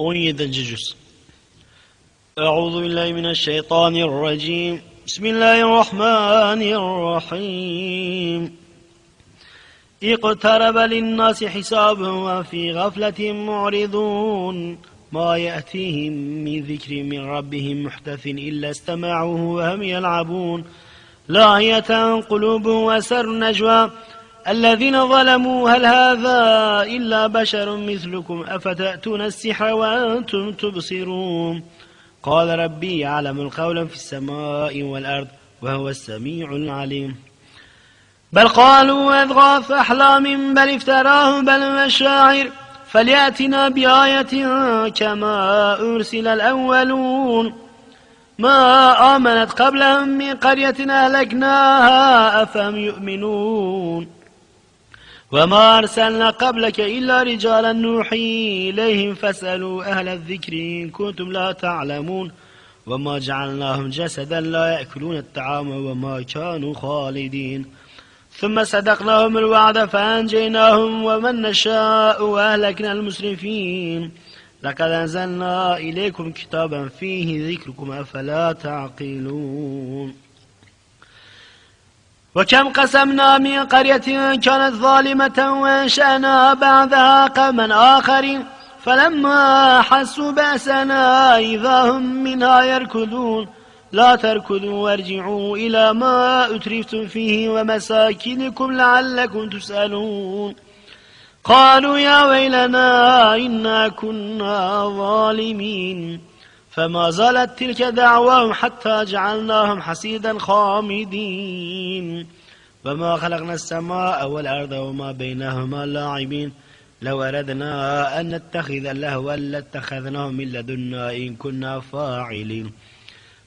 17. cüz Euzu billahi mineşşeytanirracim Bismillahirrahmanirrahim اقترب للناس حسابهم وفي غفلة معرضون. ما يأتيهم من ذكر من ربهم محدث إلا استمعوه وهم يلعبون. لاهية قلوبهم وسر نجوى. الذين ظلموا هل هذا إلا بشر مثلكم؟ أفتأتون السحر وأنتم تبصرون؟ قال ربي يعلم القول في السماء والأرض وهو السميع العليم. بل قالوا أضغاث أحلام بل افتراه بل مشاعر. فليأتنا بآية كما أرسل الأولون. ما آمنت قبلهم من قرية أهلكناها أفهم يؤمنون. وما أرسلنا قبلك إلا رجالا نوحي إليهم فاسألوا أهل الذكر إن كنتم لا تعلمون وما جعلناهم جسدا لا يأكلون الطعام وما كانوا خالدين ثم صدقناهم الوعد فأنجيناهم ومن نشاء وأهلكنا المسرفين لقد أنزلنا إليكم كتابا فيه ذكركم أفلا تعقلون وكم قسمنا من قرية كانت ظالمة وانشأنا بعدها قوما آخرين فلما حسوا بأسنا إذا هم منها يركضون. لا تركضوا وارجعوا إلى ما أترفتم فيه ومساكنكم لعلكم تسألون. قالوا يا ويلنا إنا كنا ظالمين. فما زالت تلك دعواهم حتى جعلناهم حسيدا خامدين. وما خلقنا السماء والأرض وما بينهما لاعبين. لو أردنا أن نتخذ لهوا لاتخذناه من لدنا إن كنا فاعلين.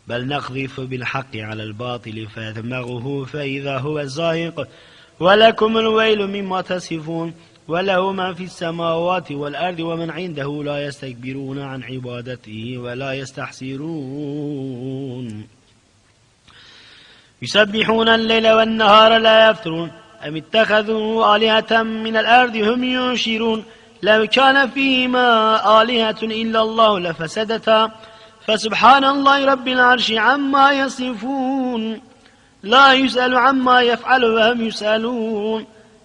بل نقذف بالحق على الباطل فيدمغه فإذا هو زاهق. ولكم الويل مما تصفون. وله ما في السماوات والأرض ومن عنده لا يستكبرون عن عبادته ولا يستحسرون. يسبحون الليل والنهار لا يفترون. أم اتخذوا آلهة من الأرض هم ينشرون. لو كان فيهما آلهة إلا الله لفسدتا. فسبحان الله رب العرش عما يصفون. لا يسأل عما يفعل وهم يسألون.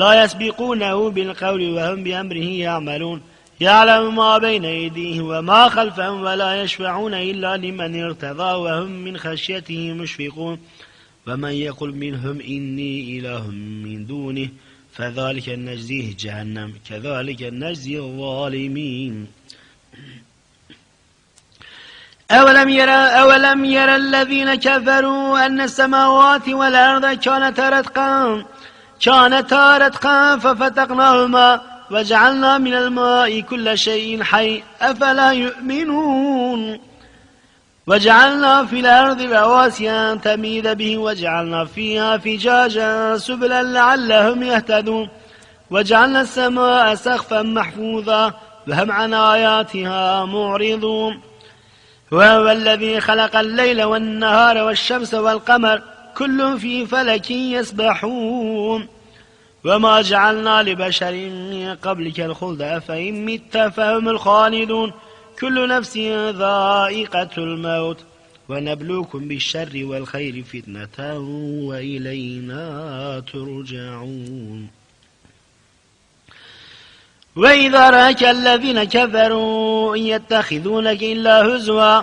لا يسبقونه بالقول وهم بأمره يعملون. يعلم ما بين أيديه وما خلفهم ولا يشفعون إلا لمن ارتضى وهم من خشيته مشفقون. ومن يقل منهم إني إله من دونه فذلك نجزيه جهنم كذلك نجزي الظالمين. أولم يرى, أولم يرى الذين كفروا أن السماوات والأرض كانتا رتقا؟ كانتا رتقا ففتقناهما وجعلنا من الماء كل شيء حي أفلا يؤمنون. وجعلنا في الأرض رواسي أن تميد به وجعلنا فيها فجاجا سبلا لعلهم يهتدون. وجعلنا السماء سقفا محفوظا وهم عن آياتها معرضون. وهو الذي خلق الليل والنهار والشمس والقمر كل في فلك يسبحون. وما جعلنا لبشر من قبلك الخلد أفإن مت فهم الخالدون. كل نفس ذائقة الموت ونبلوكم بالشر والخير فتنة وإلينا ترجعون. وإذا رأك الذين كفروا إن يتخذونك إلا هزوا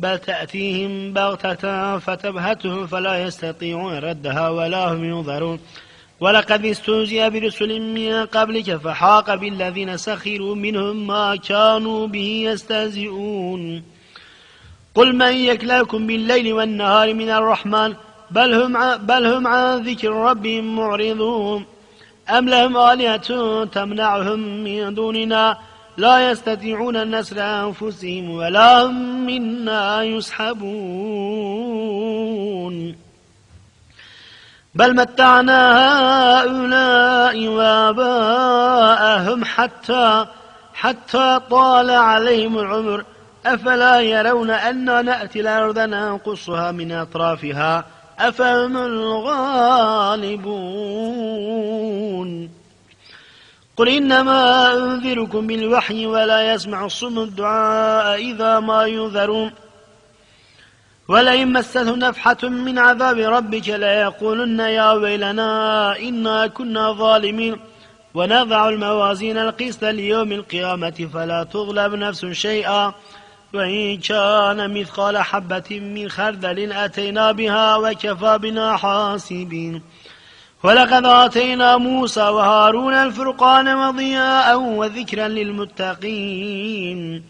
بل تأتيهم بغتة فتبهتهم فلا يستطيعون ردها ولا هم ينظرون. ولقد استهزئ برسل من قبلك فحاق بالذين سخروا منهم ما كانوا به يستهزئون. قل من يكلاكم بالليل والنهار من الرحمن بل هم, بل هم عن ذكر ربهم معرضون. أم لهم آلهة تمنعهم من دوننا لا يستطيعون نسر أنفسهم ولا هم منا يسحبون. بل متعنا هؤلاء وآباءهم حتى حتى طال عليهم العمر. أفلا يرون أنا نأتي الأرض ننقصها من أطرافها؟ أفهم الغالبون. قل إنما أنذركم بالوحي ولا يسمع الصم الدعاء إذا ما ينذرون ولئن مسته نفحة من عذاب ربك ليقولن يا ويلنا إنا كنا ظالمين. ونضع الموازين القسط ليوم القيامة فلا تظلم نفس شيئا. وإن كان مثقال حبة من خردل أتينا بها وكفى بنا حاسبين. ولقد آتينا موسى وهارون الفرقان وضياء وذكرا للمتقين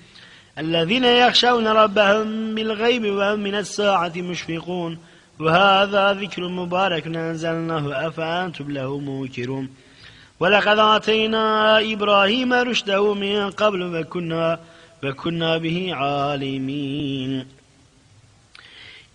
الذين يخشون ربهم بالغيب وهم من الساعة مشفقون. وهذا ذكر مبارك أنزلناه أفأنتم له موكرون. ولقد آتينا إبراهيم رشده من قبل وكنا فكنا به عالمين.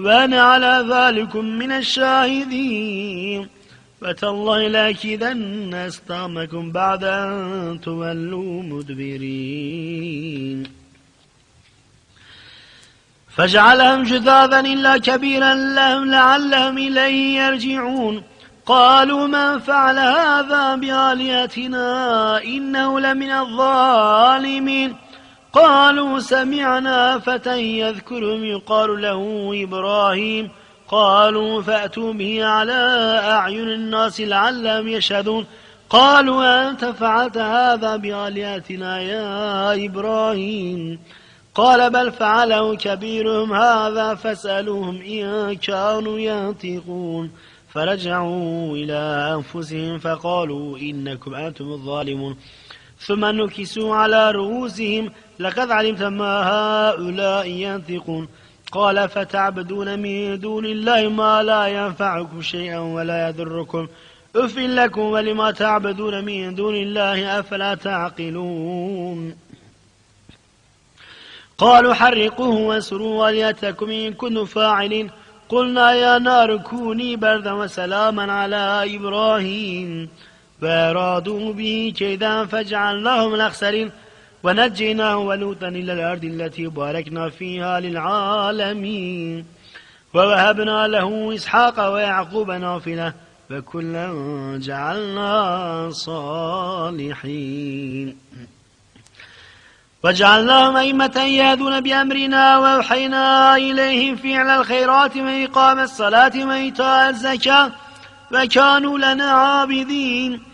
وأنا على ذلك من الشاهدين. فتالله لأكيدن أسطامكم بعد أن تولوا مدبرين. فجعلهم جذاذا إلا كبيرا لهم لعلهم إليه يرجعون. قالوا من فعل هذا بآلهتنا إنه لمن الظالمين. قالوا سمعنا فتى يذكرهم يقال له إبراهيم. قالوا فأتوا به على أعين الناس لعلهم يشهدون. قالوا أنت فعلت هذا بآلهتنا يا إبراهيم. قال بل فعله كبيرهم هذا فاسألوهم إن كانوا ينطقون. فرجعوا إلى أنفسهم فقالوا إنكم أنتم الظالمون. ثم نكسوا على رؤوسهم لقد علمت ما هؤلاء ينطقون. قال فتعبدون من دون الله ما لا ينفعكم شيئا ولا يضركم. أف لكم ولما تعبدون من دون الله أفلا تعقلون؟ قالوا حرقوه واسروا وليتكم إن كنتم فاعلين. قلنا يا نار كوني بردا وسلاما على إبراهيم. فأرادوا به كيدا فجعلناهم الأخسرين ونجيناه ولوطا إلى الأرض التي باركنا فيها للعالمين. ووهبنا له إسحاق ويعقوب نافلة فكلا جعلنا صالحين. وجعلناهم أئمة يهدون بأمرنا وأوحينا إليهم فعل الخيرات وإقام الصلاة وإيتاء الزكاة وكانوا لنا عابدين.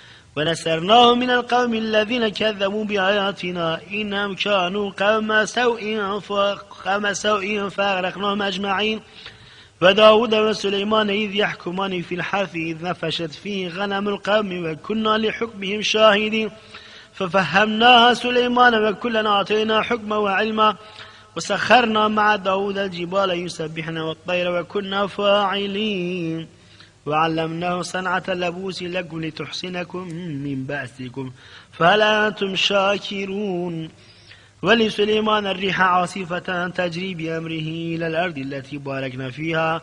ونسرناه من القوم الذين كذبوا بآياتنا إنهم كانوا قوم سوء قوم سوء فأغرقناهم أجمعين. وداود وسليمان إذ يحكمان في الحرث إذ نفشت فيه غنم القوم وكنا لحكمهم شاهدين. ففهمناها سليمان وكلا أعطينا حكما وعلما. وسخرنا مع داود الجبال يسبحنا والطير وكنا فاعلين. وعلمناه صنعة لبوس لكم لتحصنكم من بأسكم. فهل أنتم شاكرون. ولسليمان الريح عاصفة تجري بأمره إلى الأرض التي باركنا فيها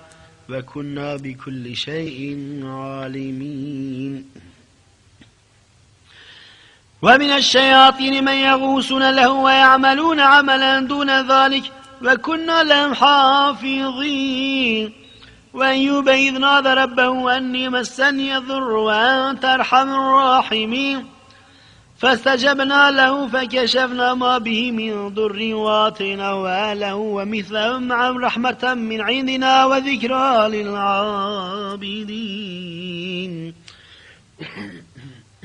وكنا بكل شيء عالمين. ومن الشياطين من يغوصون له ويعملون عملا دون ذلك وكنا لهم حافظين. وأيوب إذ نادى ربه أني مسني الضر وأنت أرحم الراحمين. فاستجبنا له فكشفنا ما به من ضر واتيناه أهله ومثلهم معهم رحمة من عندنا وذكرى للعابدين.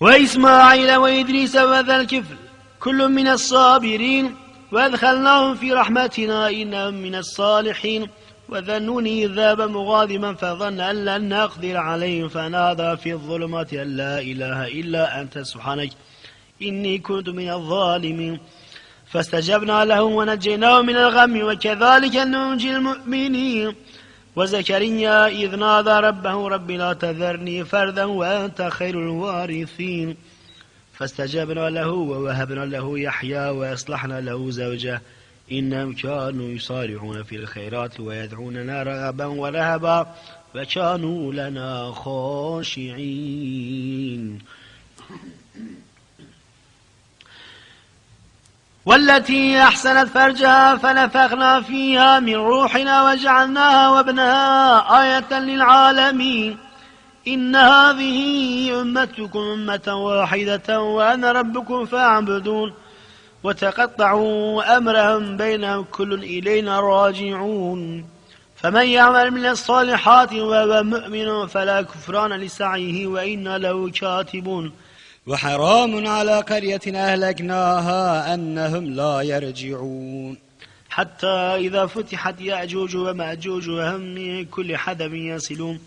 وإسماعيل وإدريس وذا الكفل كل من الصابرين. وأدخلناهم في رحمتنا إنهم من الصالحين. وذنوني ذاب مغاضبا فظن أن لن نقدر عليه فنادى في الظلمات أن لا إله إلا أنت سبحانك. إني كنت من الظالمين. فاستجبنا له ونجيناه من الغم. وكذلك ننجي المؤمنين. وزكريا إذ نادى ربه رب لا تذرني فردا وأنت خير الوارثين. فاستجبنا له ووهبنا له يحيى وأصلحنا له زوجه. إنهم كانوا يصارعون في الخيرات ويدعوننا رغبا ورهبا وكانوا لنا خاشعين. والتي أحسنت فرجها فنفخنا فيها من روحنا وجعلناها وابنها آية للعالمين. إن هذه أمتكم أمة واحدة وأنا ربكم فاعبدون وتقطعوا أمرهم بينهم كل إلينا راجعون. فمن يعمل من الصالحات وهو مؤمن فلا كفران لسعيه وإنا له كاتبون. وحرام على قرية أهلكناها أنهم لا يرجعون. حتى إذا فتحت يأجوج ومأجوج وهم من كل حدب يصلون.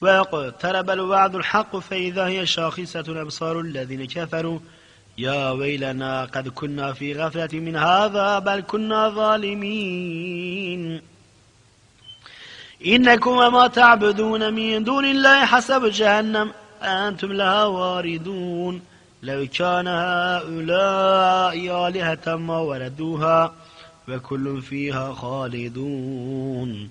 واقترب الوعد الحق فإذا هي شاخصة أبصار الذين كفروا. يا ويلنا قد كنا في غفلة من هذا بل كنا ظالمين. إنكم وما تعبدون من دون الله حسب جهنم أنتم لها واردون. لو كان هؤلاء آلهة ما وردوها وكل فيها خالدون.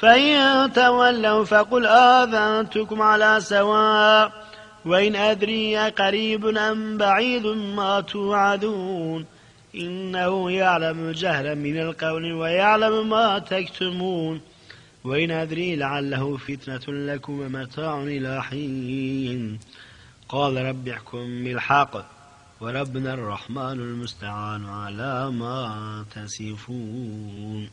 فإن تولوا فقل آذنتكم على سواء. وإن أدري قريب أم بعيد ما توعدون. إنه يعلم الجهل من القول ويعلم ما تكتمون. وإن أدري لعله فتنة لكم ومتاع إلى حين. قال رب احكم بالحق. وربنا الرحمن المستعان على ما تصفون.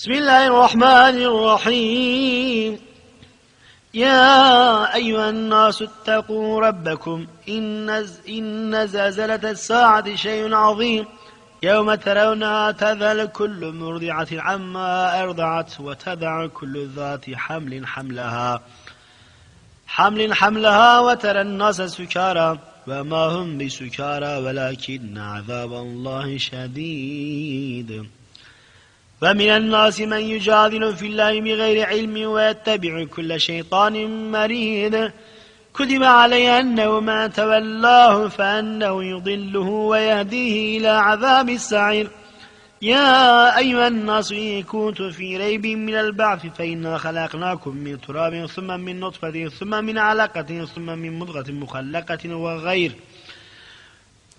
بسم الله الرحمن الرحيم. يا أيها الناس اتقوا ربكم. إن, إن زلزلة الساعة شيء عظيم. يوم ترونها تذل كل مرضعة عما أرضعت وتدع كل ذات حمل حملها. حمل حملها وترى الناس سكارى وما هم بسكارى ولكن عذاب الله شديد. ومن الناس من يجادل في الله بغير علم ويتبع كل شيطان مريد. كتب عليه أنه ما تولاه فأنه يضله ويهديه إلى عذاب السعير. يا أيها الناس إن كنتم في ريب من البعث فإنا خلقناكم من تراب ثم من نطفة ثم من علقة ثم من مضغة مخلقة وغير.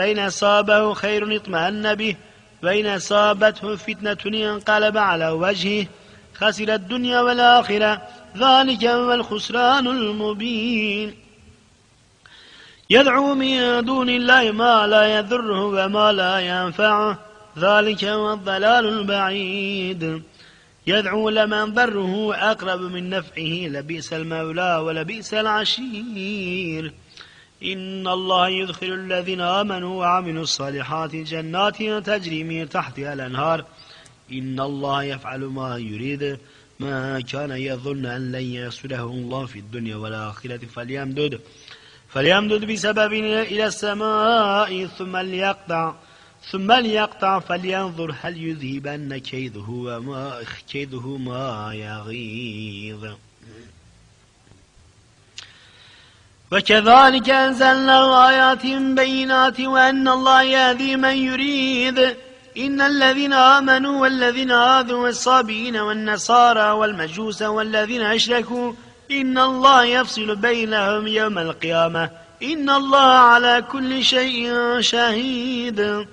فإن أصابه خير اطمأن به وإن أصابته فتنة انقلب على وجهه خسر الدنيا والآخرة ذلك هو الخسران المبين. يدعو من دون الله ما لا يذره وما لا ينفعه ذلك هو الضلال البعيد. يدعو لمن ضره أقرب من نفعه لبئس المولى ولبئس العشير. إن الله يدخل الذين آمنوا وعملوا الصالحات جنات تجري من تحتها الأنهار. إن الله يفعل ما يريد. ما كان يظن أن لن يسره الله في الدنيا والآخرة. فليمدد. فليمدد بسبب إلى السماء ثم ليقطع. ثم ليقطع فلينظر هل يذهبن كيده وما كيده ما يغيظ. وكذلك أنزلنا آيات بينات وأن الله يهدي من يريد. إن الذين آمنوا والذين آذوا والصابين والنصارى والمجوس والذين أشركوا إن الله يفصل بينهم يوم القيامة. إن الله على كل شيء شهيد.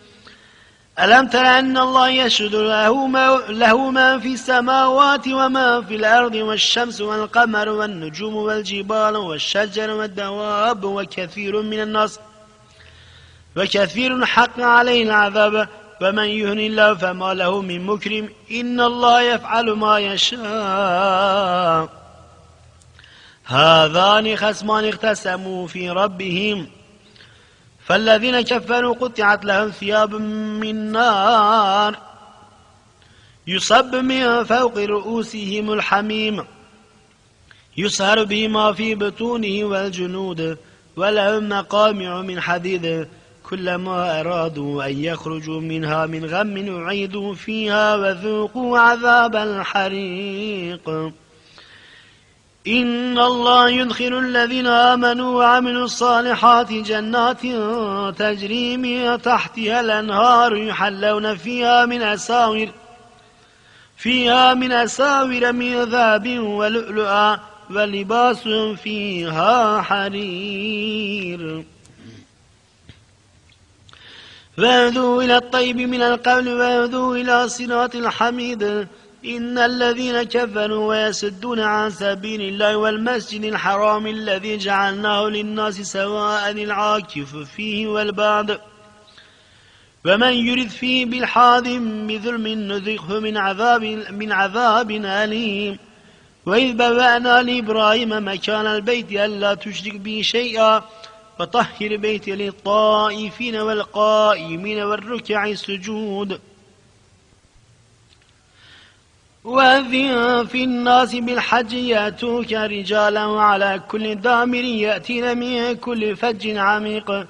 ألم تر أن الله يشهد له ما, له ما في السماوات وما في الأرض والشمس والقمر والنجوم والجبال والشجر والدواب وكثير من الناس وكثير حق عليه العذاب ومن يهن الله فما له من مكرم إن الله يفعل ما يشاء. هذان خصمان اختصموا في ربهم. فالذين كفروا قطعت لهم ثياب من نار يصب من فوق رؤوسهم الحميم يسهر بما في بطونه والجنود ولهم مقامع من حديد كلما أرادوا أن يخرجوا منها من غم أعيدوا فيها وذوقوا عذاب الحريق. إن الله يدخل الذين آمنوا وعملوا الصالحات جنات تجري من تحتها الأنهار يحلون فيها من أساور فيها من أساور من ذهب ولؤلؤا ولباس فيها حرير. ويهدوا إلى الطيب من القول ويهدوا إلى صراط الحميد. إن الذين كفروا ويسدون عن سبيل الله والمسجد الحرام الذي جعلناه للناس سواء العاكف فيه والبعد. ومن يرد فيه بالحاد بظلم نذقه من عذاب من عذاب أليم. وإذ بوأنا لإبراهيم مكان البيت ألا تشرك بي شيئا. وطهر بيتي للطائفين والقائمين والركع السجود. وأذن في الناس بالحج يأتوك رجالا وعلى كل دامر يأتين من كل فج عميق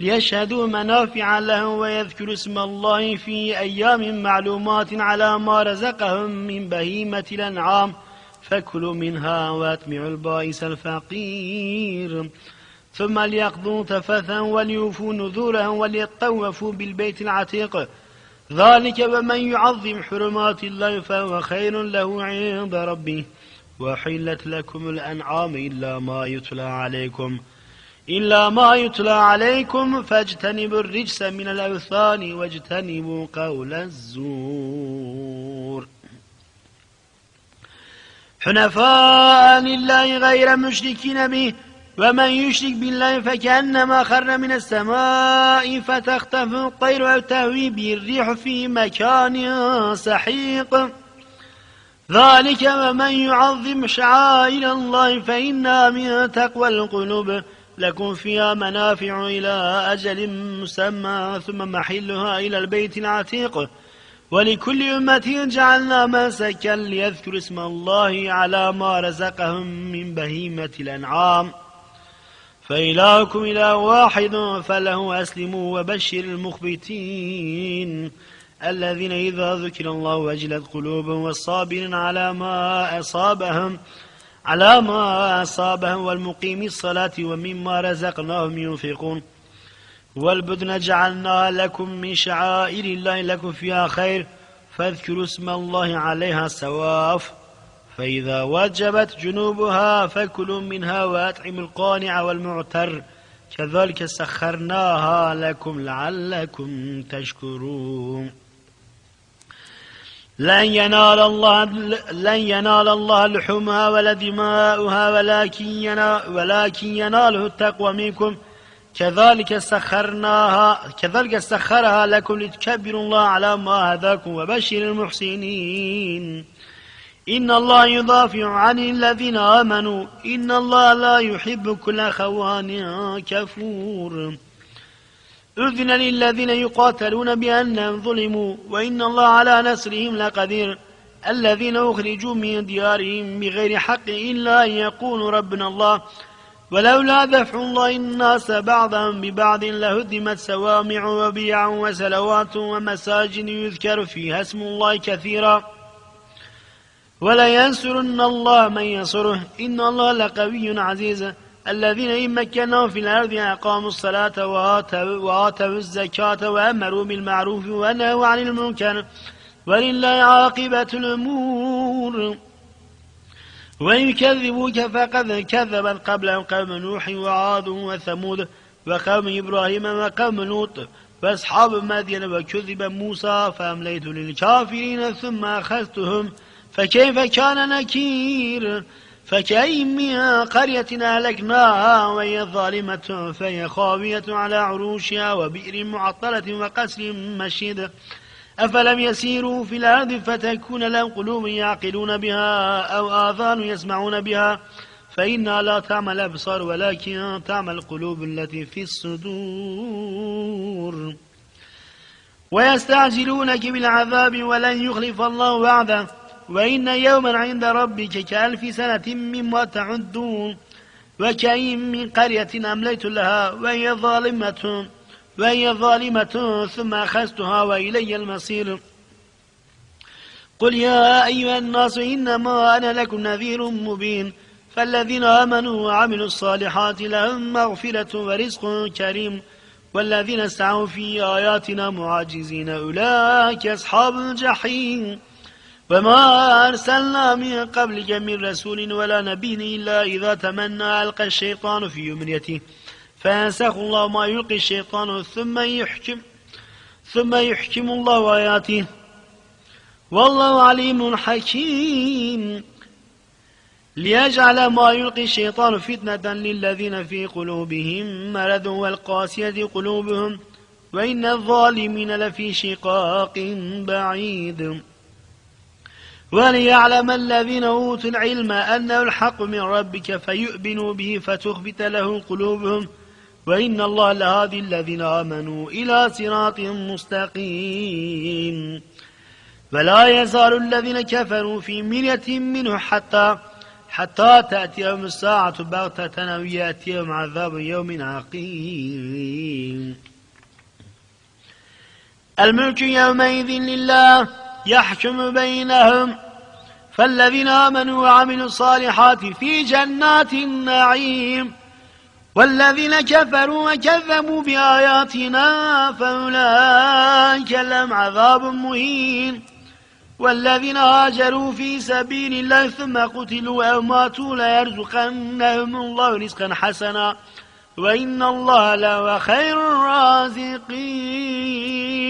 ليشهدوا منافع لهم ويذكروا اسم الله في أيام معلومات على ما رزقهم من بهيمة الأنعام. فكلوا منها واتمعوا البائس الفقير. ثم ليقضوا تفثا وليوفوا نذورهم وليطوفوا بالبيت العتيق. ذلك ومن يعظم حرمات الله فهو خير له عند ربه. وحلت لكم الأنعام إلا ما يتلى عليكم. إلا ما يتلى عليكم فاجتنبوا الرجس من الأوثان واجتنبوا قول الزور. حنفاء لله غير مشركين به ومن يشرك بالله فكأنما خر من السماء فتختف الطير أو تهوي به الريح في مكان سحيق. ذلك ومن يعظم شعائر الله فإنها من تقوى القلوب. لكم فيها منافع إلى أجل مسمى ثم محلها إلى البيت العتيق. ولكل أمة جعلنا مسكا ليذكر اسم الله على ما رزقهم من بهيمة الأنعام. فإلهكم إله واحد فله أسلموا وبشر المخبتين. الذين إذا ذكر الله وجلت قلوبهم والصابرين على ما أصابهم على ما أصابهم والمقيم الصلاة ومما رزقناهم ينفقون. والبدن جعلناها لكم من شعائر الله لكم فيها خير فاذكروا اسم الله عليها سواف. فإذا وجبت جنوبها فكلوا منها وأطعموا القانع والمعتر. كذلك سخرناها لكم لعلكم تشكرون. لن ينال الله لن ينال الله لحومها ولا دماؤها ولكن ينال ولكن يناله التقوى منكم. كذلك سخرناها كذلك سخرها لكم لتكبروا الله على ما هداكم وبشر المحسنين. إن الله يدافع عن الذين آمنوا. إن الله لا يحب كل خوان كفور. أذن للذين يقاتلون بأنهم ظلموا وإن الله على نصرهم لقدير. الذين أخرجوا من ديارهم بغير حق إلا أن يقولوا ربنا الله. ولولا دفع الله الناس بعضهم ببعض لهدمت سوامع وبيع وسلوات ومساجد يذكر فيها اسم الله كثيرا. ولينصرن الله من ينصره. إن الله لقوي عزيز. الذين إن مكناهم في الأرض أقاموا الصلاة وآتوا, الزكاة وأمروا بالمعروف ونهوا عن المنكر. ولله عاقبة الأمور. ويكذبوك فقد كذبت قبلهم قوم نوح وعاد وثمود وقوم إبراهيم وقوم لوط. وأصحاب مدين وكذب موسى فأمليت للكافرين ثم أخذتهم فكيف كان نكير؟ فكأي من قرية أهلكناها وهي ظالمة فهي خاوية على عروشها وبئر معطلة وقسر مشيد. أفلم يسيروا في الأرض فتكون لهم قلوب يعقلون بها أو آذان يسمعون بها. فإنها لا تعمل الأبصار ولكن تعمل القلوب التي في الصدور. ويستعجلونك بالعذاب ولن يخلف الله وعده. وإن يوما عند ربك كألف سنة مما تعدون وكأين من قرية أمليت لها وهي ظالمة وهي ظالمة ثم أخذتها وإلي المصير. قل يا أيها الناس إنما أنا لكم نذير مبين. فالذين آمنوا وعملوا الصالحات لهم مغفرة ورزق كريم. والذين سعوا في آياتنا معاجزين أولئك أصحاب الجحيم. وما أرسلنا من قبلك من رسول ولا نبي إلا إذا تمنى ألقى الشيطان في أمنيته فينسخ الله ما يلقي الشيطان ثم يحكم ثم يحكم الله آياته. والله عليم حكيم. ليجعل ما يلقي الشيطان فتنة للذين في قلوبهم مرض والقاسية قلوبهم وإن الظالمين لفي شقاق بعيد. وليعلم الذين أوتوا العلم أنه الحق من ربك فيؤمنوا به فتخبت له قلوبهم وإن الله لهادي الذين آمنوا إلى صراط مستقيم. ولا يزال الذين كفروا في مرية منه حتى حتى تأتيهم الساعة بغتة أو يأتيهم عذاب يوم عقيم. الملك يومئذ لله يحكم بينهم. فالذين آمنوا وعملوا الصالحات في جنات النعيم. والذين كفروا وكذبوا بآياتنا فأولئك لهم عذاب مهين. والذين هاجروا في سبيل الله ثم قتلوا أو ماتوا ليرزقنهم الله رزقا حسنا. وإن الله لهو خير الرازقين.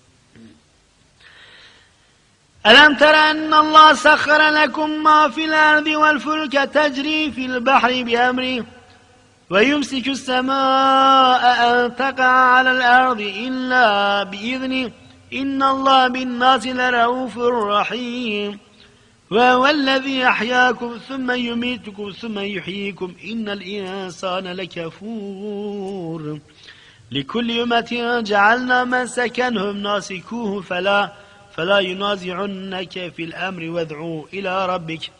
ألم تر أن الله سخر لكم ما في الأرض والفلك تجري في البحر بأمره ويمسك السماء أن تقع على الأرض إلا بإذنه إن الله بالناس لرؤوف رحيم وهو الذي أحياكم ثم يميتكم ثم يحييكم إن الإنسان لكفور لكل أمة جعلنا من سكنهم ناسكوه فلا فلا ينازعنك في الأمر وادعوا إلى ربك.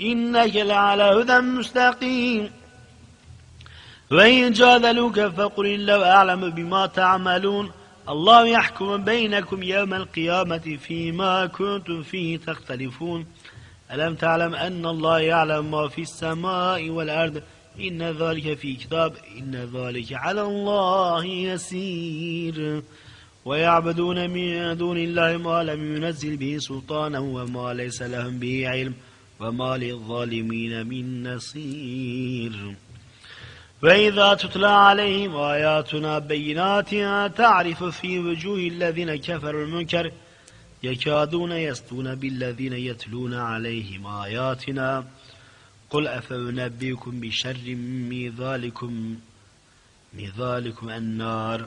إنك لعلى هدى مستقيم. وإن جادلوك فقل الله أعلم بما تعملون. الله يحكم بينكم يوم القيامة فيما كنتم فيه تختلفون. ألم تعلم أن الله يعلم ما في السماء والأرض؟ إن ذلك في كتاب إن ذلك على الله يسير. ويعبدون من دون الله ما لم ينزل به سلطانا وما ليس لهم به علم وما للظالمين من نصير. وإذا تتلى عليهم آياتنا بينات تعرف في وجوه الذين كفروا المنكر يكادون يسطون بالذين يتلون عليهم آياتنا. قل أفأنبئكم بشر من ذلكم من ذلكم النار.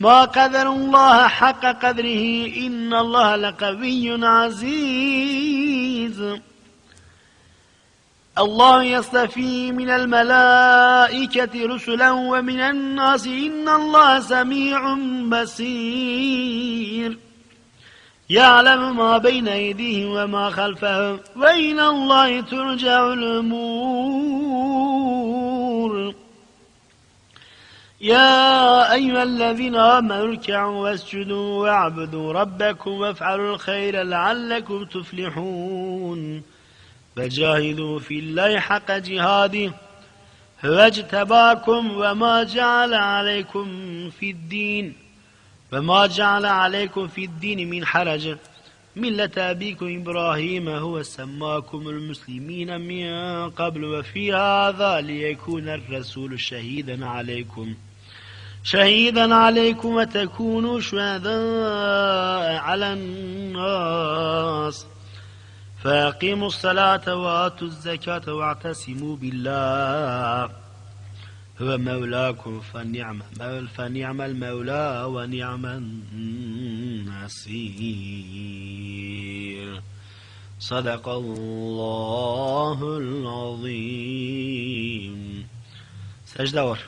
ما قدر الله حق قدره إن الله لقوي عزيز. الله يصطفي من الملائكة رسلا ومن الناس إن الله سميع بصير. يعلم ما بين أيديهم وما خلفهم وإلى الله ترجع الأمور. يا أيها الذين آمنوا اركعوا واسجدوا واعبدوا ربكم وافعلوا الخير لعلكم تفلحون. فجاهدوا في الله حق جهاده هو اجتباكم وما جعل عليكم في الدين وما جعل عليكم في الدين من حرج. ملة أبيكم إبراهيم هو سماكم المسلمين من قبل وفي هذا ليكون الرسول شهيدا عليكم. شهيدا عليكم وتكونوا شهداء على الناس. فأقيموا الصلاة وآتوا الزكاة واعتصموا بالله. هو مولاكم فنعم فنعم المولى ونعم النصير. صدق الله العظيم. سجدة ور